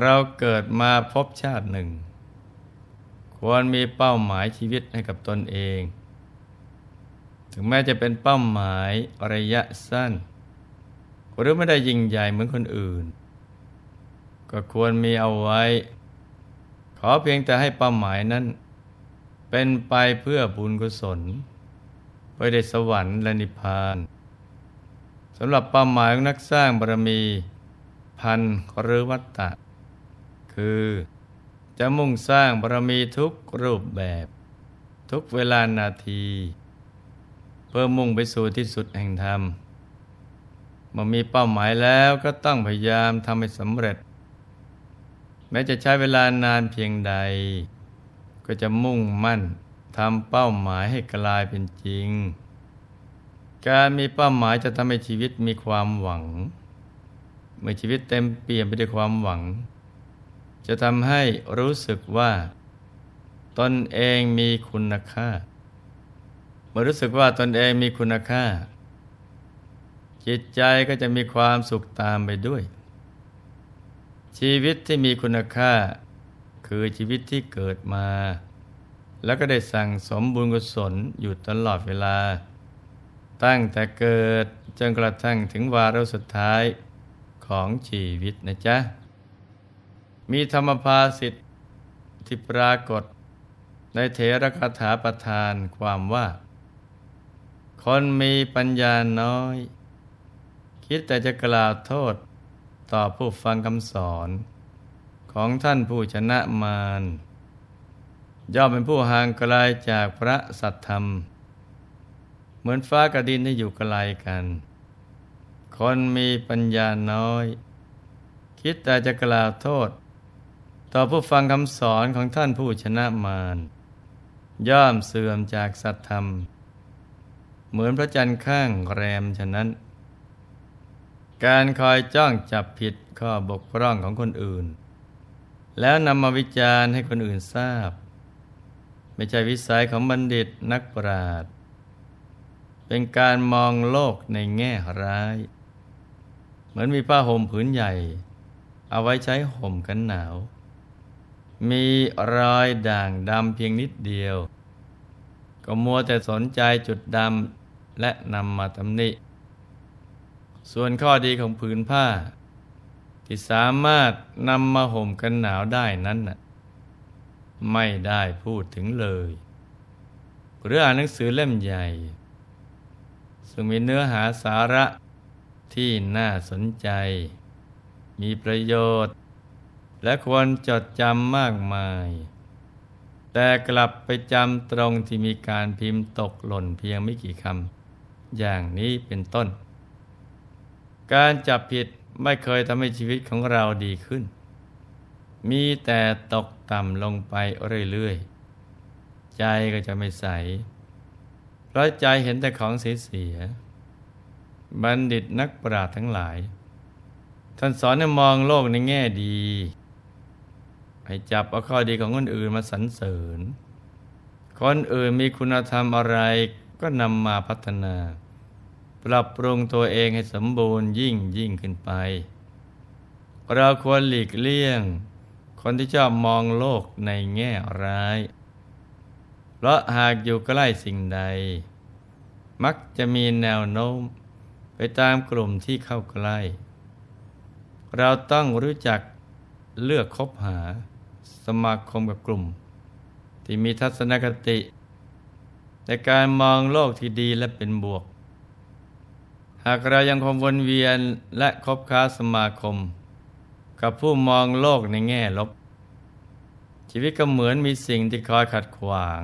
เราเกิดมาพบชาติหนึ่ง ควรมีเป้าหมายชีวิตให้กับตนเอง ถึงแม้จะเป็นเป้าหมายระยะสั้น หรือไม่ได้ยิ่งใหญ่เหมือนคนอื่น ก็ควรมีเอาไว้ ขอเพียงแต่ให้เป้าหมายนั้น เป็นไปเพื่อบุญกุศลไปได้สวรรค์และนิพพานสำหรับเป้าหมายของนักสร้างบารมีพันหรือวัตตะ คือ จะมุ่งสร้างบารมีทุกรูปแบบ ทุกเวลานาที เพื่อมุ่งไปสู่ที่สุดแห่งธรรมเมื่อมีเป้าหมายแล้วก็ต้องพยายามทำให้สำเร็จ แม้จะใช้เวลานานเพียงใด ก็จะมุ่งมั่นทำเป้าหมายให้กลายเป็นจริง การมีเป้าหมายจะทำให้ชีวิตมีความหวัง เมื่อชีวิตเต็มเปี่ยมไปด้วยความหวัง จะทำให้รู้สึกว่า ตนเองมีคุณค่า เมื่อรู้สึกว่าตนเองมีคุณค่า จิตใจก็จะมีความสุขตามไปด้วย ชีวิตที่มีคุณค่า คือชีวิตที่เกิดมา แล้วก็ได้สั่งสมบุญกุศลอยู่ตลอดเวลา ตั้งแต่เกิดจนกระทั่งถึงวาระสุดท้ายของชีวิตนะจ๊ะ มีธรรมภาสิทธิที่ปรากฏ ในเถรคาถาประทานความว่า คนมีปัญญาน้อย คิดแต่จะกล่าวโทษต่อผู้ฟังคำสอนของท่านผู้ชนะมารย่อมเป็นผู้ห่างไกลจากพระสัตธรรม เหมือนฟ้ากับดินที่อยู่ไกลกัน คนมีปัญญาน้อย คิดแต่จะกล่าวโทษ ต่อผู้ฟังคำสอนของท่านผู้ชนะมารย่อมเสื่อมจากสัตธรรม เหมือนพระจันทร์ข้างแรมฉะนั้น การคอยจ้องจับผิดข้อบกพร่องของคนอื่น แล้วนำมาวิจารณ์ให้คนอื่นทราบ ไม่ใช่วิสัยของบัณฑิตนักปราชญ์เป็นการมองโลกในแง่ร้าย เหมือนมีผ้าห่มผืนใหญ่ เอาไว้ใช้ห่มกันหนาว มีรอยด่างดำเพียงนิดเดียว ก็มัวแต่สนใจจุดดำและนำมาตำหนิ ส่วนข้อดีของผืนผ้า ที่สามารถนำมาห่มกันหนาวได้นั้นน่ะไม่ได้พูดถึงเลย หรืออ่านหนังสือเล่มใหญ่ ซึ่งมีเนื้อหาสาระที่น่าสนใจ มีประโยชน์ และควรจดจำมากมาย แต่กลับไปจำตรงที่มีการพิมพ์ตกหล่นเพียงไม่กี่คำอย่างนี้เป็นต้น การจับผิดไม่เคยทำให้ชีวิตของเราดีขึ้น มีแต่ตกต่ำลงไปเรื่อยๆ ใจก็จะไม่ใส เพราะใจเห็นแต่ของเสียๆบัณฑิตนักปราชญ์ทั้งหลายท่านสอนให้มองโลกในแง่ดี ให้จับเอาข้อดีของคนอื่นมาสรรเสริญ คนอื่นมีคุณธรรมอะไรก็นำมาพัฒนา ปรับปรุงตัวเองให้สมบูรณ์ยิ่งยิ่งขึ้นไป เราควรหลีกเลี่ยง คนที่ชอบมองโลกในแง่ร้าย เพราะหากอยู่ใกล้สิ่งใด มักจะมีแนวโน้มไปตามกลุ่มที่เข้าใกล้ เราต้องรู้จักเลือกคบหา มาคมกับกลุ่ม ที่มีทัศนคติ ในการมองโลกที่ดีและเป็นบวก หากเรายังคงวนเวียนและคบค้าสมาคม กับผู้มองโลกในแง่ลบ ชีวิตก็เหมือนมีสิ่งที่คอยขัดขวาง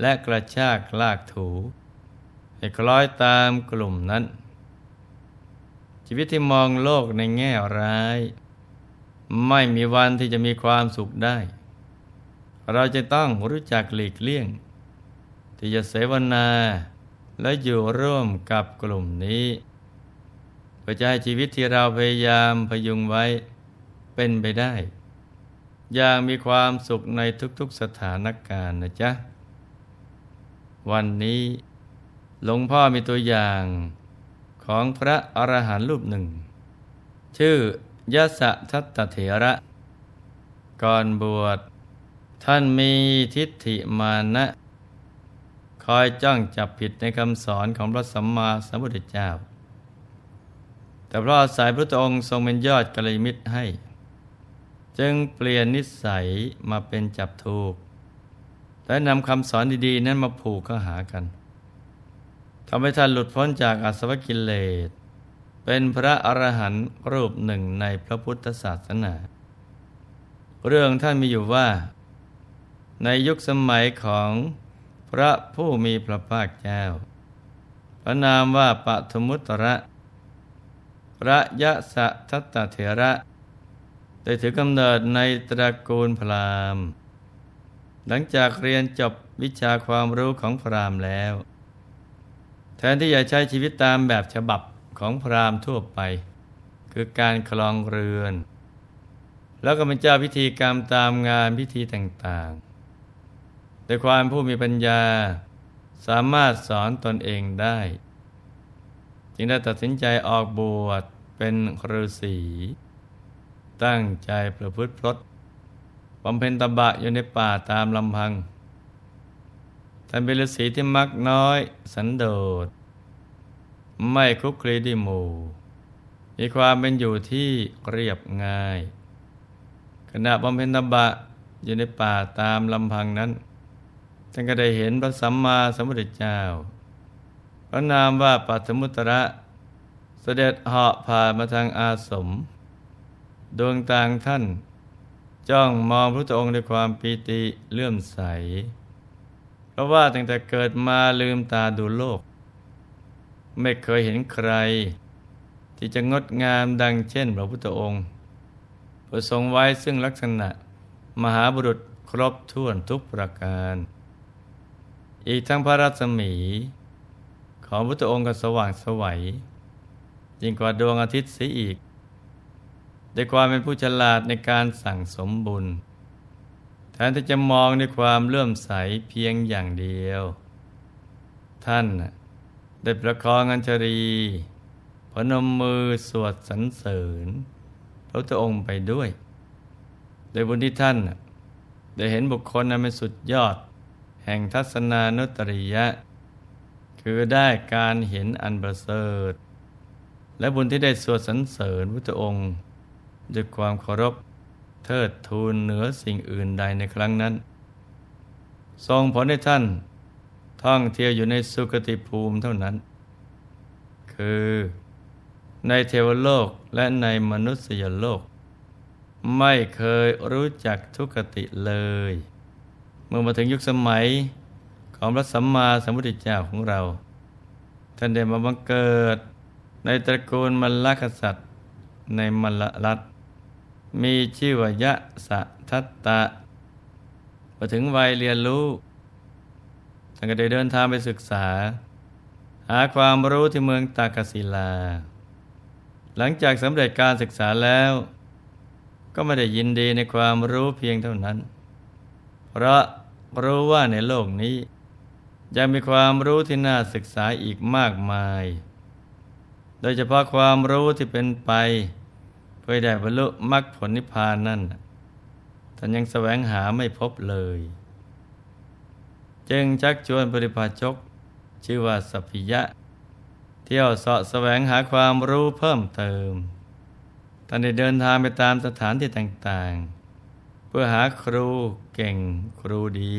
และกระชากลากถูให้คล้อยตามกลุ่มนั้น ชีวิตที่มองโลกในแง่ร้าย ไม่มีวันที่จะมีความสุขได้ เราจะต้องรู้จักหลีกเลี่ยง ที่จะเสวนาและอยู่ร่วมกับกลุ่มนี้เพื่อจะให้ชีวิตที่เราพยายามพยุงไว้เป็นไปได้ อย่างมีความสุขในทุกๆสถานการณ์นะจ๊ะ วันนี้หลวงพ่อมีตัวอย่างของพระอรหันต์รูปหนึ่ง ชื่อ ยะสะทัตตเถระ ก่อนบวช ท่านมีทิฏฐิมานะ คอยจ้องจับผิดในคำสอนของพระสัมมาสัมพุทธเจ้า แต่เพราะอาศัยพระองค์ทรงเป็นยอดกัลยมิตรให้ จึงเปลี่ยนนิสัยมาเป็นจับถูก และนำคำสอนดีๆ นั้นมาผูกเข้าหากันทำให้ท่านหลุดพ้นจากอาสวะกิเลส เป็นพระอรหันต์รูปหนึ่งในพระพุทธศาสนา เรื่องท่านมีอยู่ว่า ในยุคสมัยของพระผู้มีพระภาคเจ้า พระนามว่าปฐมุตระพระยะสะทัตตเถระได้ถือกำเนิดในตระกูลพราหมณ์ หลังจากเรียนจบวิชาความรู้ของพราหมณ์แล้ว แทนที่จะใช้ชีวิตตามแบบฉบับ ของพราหมณ์ทั่วไป คือการคลองเรือน แล้วก็เป็นเจ้าพิธีกรรมตามงานพิธีต่างๆโดยความผู้มีปัญญาสามารถสอนตนเองได้ จึงได้ตัดสินใจออกบวชเป็นฤาษีตั้งใจประพฤติพรตบำเพ็ญตบะอยู่ในป่าตามลำพังท่านเป็นฤาษีที่มักน้อย สันโดษ ไม่คุกคลีดิหมู่ มีความเป็นอยู่ที่เรียบง่าย ขณะบำเพ็ญตบะอยู่ในป่าตามลำพังนั้นท่านก็ได้เห็นพระสัมมาสัมพุทธเจ้า พระนามว่าปัตมุตระเสด็จเหาะผ่านมาทางอาสม ดวงตางท่าน จ้องมองพระองค์ด้วยความปีติเลื่อมใส เพราะว่าตั้งแต่เกิดมาลืมตาดูโลก ไม่เคยเห็นใคร ที่จะงดงามดังเช่นพระพุทธองค์ประทรงไว้ซึ่งลักษณะมหาบุรุษครบถ้วนทุกประการ อีกทั้งพระรัศมี ของพุทธองค์ก็สว่างสวัยยิ่งกว่าดวงอาทิตย์เสียอีกด้วยความเป็นผู้ฉลาดในการสั่งสมบุญแทนที่จะมองด้วยความเลื่อมใสเพียงอย่างเดียว ท่าน ได้ประคองอัญชรีพนมมือสวดสรรเสริญพระพุทธองค์ไปด้วยโดยบุญที่ท่านได้เห็นบุคคลนั้นเป็นสุดยอด แห่งทัศนานุตริยะ คือได้การเห็นอันประเสริฐ และบุญที่ได้สวดสรรเสริญพระพุทธองค์ด้วยความเคารพเทิดทูนเหนือสิ่งอื่นใดในครั้งนั้น ทรงผลให้ท่าน ท่องเที่ยวอยู่ในสุคติภูมิเท่านั้น คือในเทวโลกและในมนุษยโลก ไม่เคยรู้จักทุกติเลย เมื่อมาถึงยุคสมัยของพระสัมมาสัมพุทธเจ้าของเรา ท่านได้มาบังเกิด ในตระกูลมลลกษัตริย์ในมลรัฐมีชื่อว่ายะสะทัตตะพอถึงวัยเรียนรู้ ท่านก็ได้เดินทางไปศึกษา หาความรู้ที่เมืองตากศิลา หลังจากสำเร็จการศึกษาแล้ว ก็ไม่ได้ยินดีในความรู้เพียงเท่านั้น เพราะรู้ว่าในโลกนี้ ยังมีความรู้ที่น่าศึกษาอีกมากมาย โดยเฉพาะความรู้ที่เป็นไป เพื่อได้บรรลุมรรคผลนิพพานนั่นท่านยังแสวงหาไม่พบเลย จึงชักชวนปริพาชก ชื่อว่าสัพพิยะ เที่ยวเสาะแสวงหาความรู้เพิ่มเติมท่านได้เดินทางไปตามสถานที่ต่างๆ เพื่อหาครูเก่งครูดี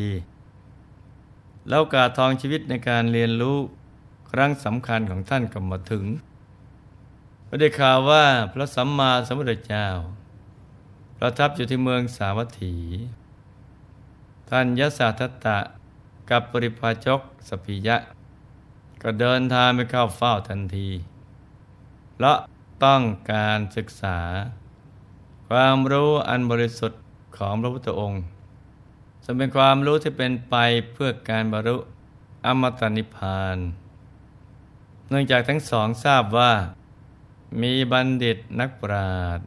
แล้วกาทองชีวิตในการเรียนรู้ครั้งสำคัญของท่านก็มาถึงก็ได้ข่าวว่าพระสัมมาสัมพุทธเจ้า ประทับอยู่ที่เมืองสาวัตถี ท่านยศาทัตตะ กับปริพาชกสพิยะ ก็เดินทางไปเข้าเฝ้าทันทีเพราะต้องการศึกษา ความรู้อันบริสุทธิ์ของพระพุทธองค์ซึ่งเป็นความรู้ที่เป็นไปเพื่อการบรรลุอมตะนิพพาน เนื่องจากทั้งสองทราบว่า มีบัณฑิตนักปราชญ์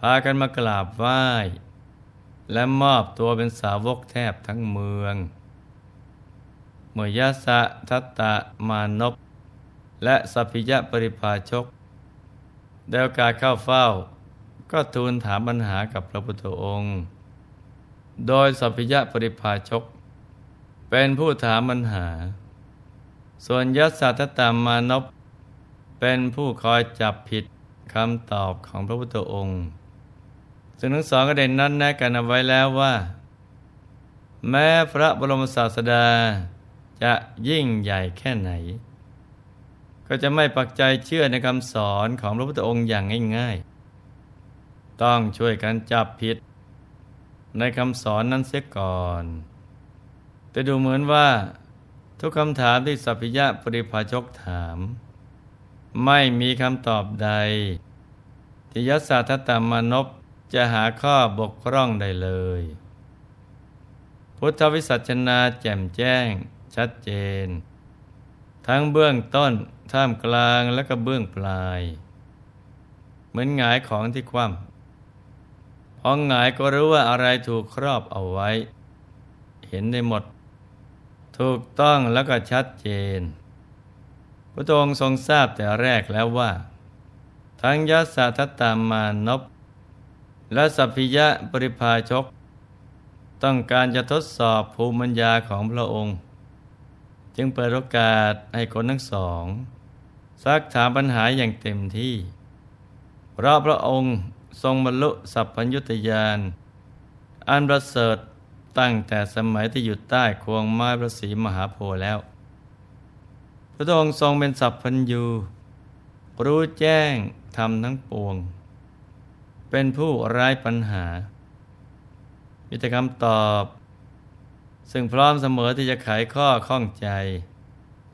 พากันมากราบไหว้ และมอบตัวเป็นสาวกแทบทั้งเมือง มยสะทัตตะมานพและสัพพิยะปริภาชกเดวกาเข้าเฝ้า ก็ทูลถามปัญหากับพระพุทธองค์ โดยสัพพิยะปริภาชก เป็นผู้ถามปัญหา ส่วนยศสัตตามานพเป็นผู้คอยจับผิดคำตอบของพระพุทธองค์ซึ่งทั้งสองก็ได้นัดแนะกันเอาไว้แล้วว่า แม้พระบรมศาสดา จะยิ่งใหญ่แค่ไหน ก็จะไม่ปักใจเชื่อในคำสอนของพระพุทธองค์อย่างง่ายๆ ต้องช่วยกันจับผิด ในคำสอนนั้นเสียก่อน แต่ดูเหมือนว่าทุกคำถามที่สัพพิยะปริภาชกถาม ไม่มีคำตอบใด ที่ยศทัตตมานพจะหาข้อบกพร่องใดเลย พุทธวิสัชนาแจ่มแจ้ง ชัดเจน ทั้งเบื้องต้น ท่ามกลางและก็เบื้องปลาย เหมือนหงายของที่คว่ำพอหงายก็รู้ว่าอะไรถูกครอบเอาไว้ เห็นได้หมด ถูกต้องแล้วก็ชัดเจน พระองค์ทรงทราบแต่แรกแล้วว่า ทั้งยัสทัตตามานพและสัพพิยะปริภาชก ต้องการจะทดสอบภูมิปัญญาของพระองค์ จึงเปิดโอกาสให้คนทั้งสอง ซักถามปัญหาอย่างเต็มที่ เพราะพระองค์ทรงบรรลุสัพพัญญุตยาน อันประเสริฐตั้งแต่สมัยที่อยู่ใต้ควงไม้พระศรีมหาโพธิ์แล้ว พระองค์ทรงเป็นสัพพัญญู รู้แจ้งทำทั้งปวง เป็นผู้ไร้ปัญหามีแต่คำตอบ ซึ่งพร้อมเสมอที่จะไขข้อข้องใจ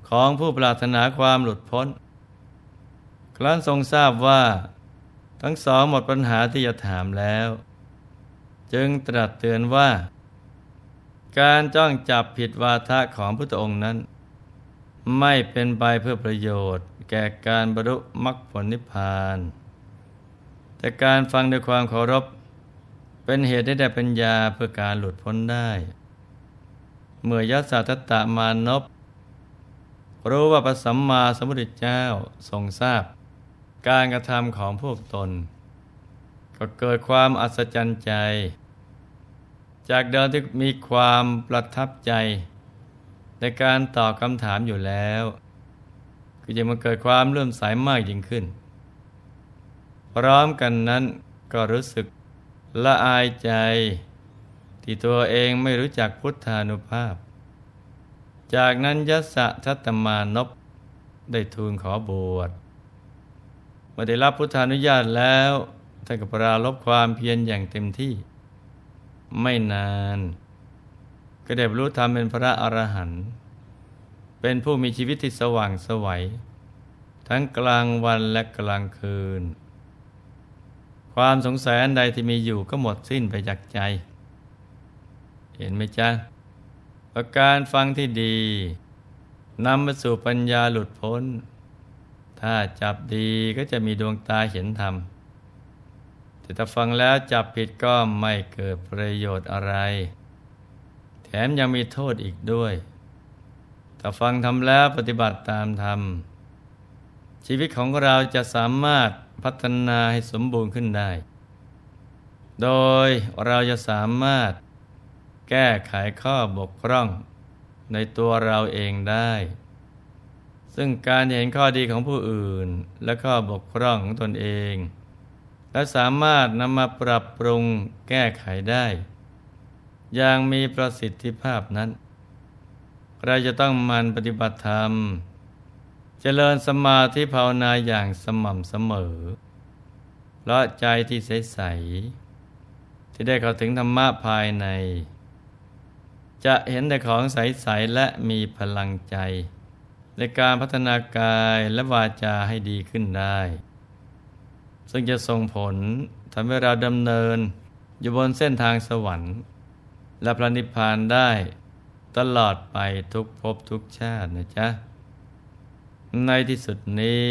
ของผู้ปรารถนาความหลุดพ้น ครั้นทรงทราบว่า ทั้งสองหมดปัญหาที่จะถามแล้ว จึงตรัสเตือนว่า การจ้องจับผิดวาทะของพระองค์นั้น ไม่เป็นไปเพื่อประโยชน์ แก่การบรรลุมรรคผลนิพพาน แต่การฟังด้วยความเคารพ เป็นเหตุให้ได้ปัญญาเพื่อการหลุดพ้นได้ เมื่อยัสสะทัตตมานพรู้ว่าพระสัมมาสัมพุทธเจ้าทรงทราบ การกระทำของพวกตน ก็เกิดความอัศจรรย์ใจ จากเดิมที่มีความประทับใจ ในการตอบคำถามอยู่แล้วก็จะมาเกิดความเลื่อมใสมากยิ่งขึ้น พร้อมกันนั้นก็รู้สึกละอายใจ ที่ตัวเองไม่รู้จักพุทธานุภาพ จากนั้นยศทัตมานพได้ทูลขอบวชเมื่อได้รับพุทธานุญาตแล้วท่านก็ปราลบความเพียรอย่างเต็มที่ ไม่นาน ก็ได้บรรลุธรรมเป็นพระอรหันต์เป็นผู้มีชีวิตที่สว่างสวัย ทั้งกลางวันและกลางคืน ความสงสัยอันใดที่มีอยู่ก็หมดสิ้นไปจากใจ ห็นไหมจ๊ะประการฟังที่ดีนำมาสู่ปัญญาหลุดพ้น ถ้าจับดีก็จะมีดวงตาเห็นธรรม แต่ถ้าฟังแล้วจับผิดก็ไม่เกิดประโยชน์อะไร แถมยังมีโทษอีกด้วย ถ้าฟังทำแล้วปฏิบัติตามธรรม ชีวิตของเราจะสามารถพัฒนาให้สมบูรณ์ขึ้นได้ โดยเราจะสามารถ แก้ไขข้อบกพร่องในตัวเราเองได้ ซึ่งการเห็นข้อดีของผู้อื่นและข้อบกพร่องของตนเอง และสามารถนำมาปรับปรุงแก้ไขได้ อย่างมีประสิทธิภาพนั้น เราจะต้องมันปฏิบัติธรรม เจริญสมาธิภาวนาอย่างสม่ำเสมอเพราะใจที่ใส ๆ ที่ได้เข้าถึงธรรมะภายใน จะเห็นแต่ของใส ๆ และมีพลังใจ ในการพัฒนากายและวาจาให้ดีขึ้นได้ ซึ่งจะส่งผลทำให้เราดำเนินอยู่บนเส้นทางสวรรค์ และพระนิพพานได้ตลอดไปทุกภพทุกชาตินะจ๊ะ ในที่สุดนี้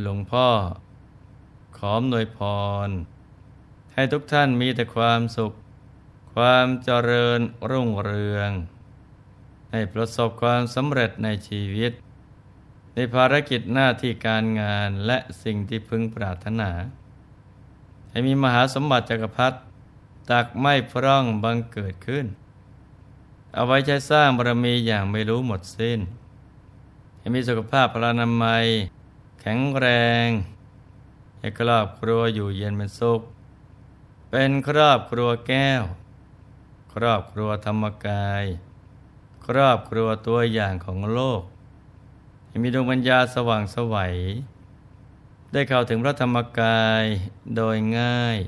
หลวงพ่อ ขอหน่วยพร ให้ทุกท่านมีแต่ความสุข ความเจริญรุ่งเรือง ให้ประสบความสำเร็จในชีวิต ในภารกิจหน้าที่การงานและสิ่งที่พึงปรารถนา ให้มีมหาสมบัติจักรพรรดิตักไม่พร่องบังเกิดขึ้น เอาไว้ใช้สร้างบารมีอย่างไม่รู้หมดสิ้น ให้มีสุขภาพพลานามัย แข็งแรง ให้ครอบครัวอยู่เย็นเป็นสุข เป็นครอบครัวแก้ว ครอบครัวธรรมกาย ครอบครัวตัวอย่างของโลกให้มีดวงปัญญาสว่างสวัย ได้เข้าถึงพระธรรมกายโดยง่าย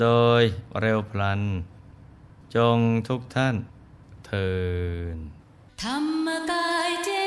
โดยเร็วพลัน จงทุกท่านเทินธรรมกายเจ